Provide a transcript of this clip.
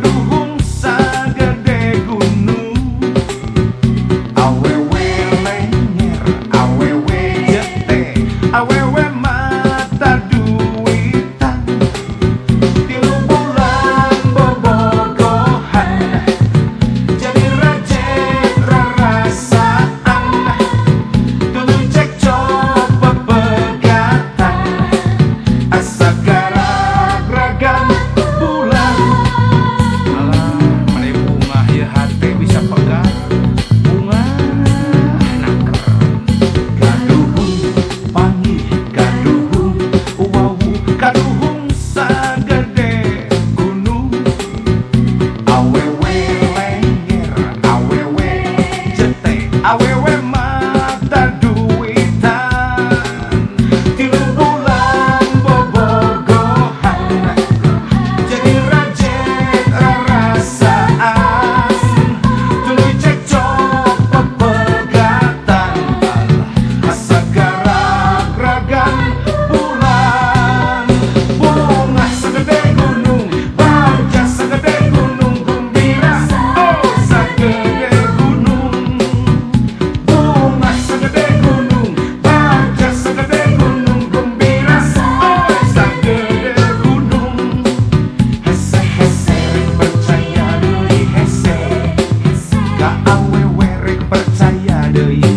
Chicago. I know you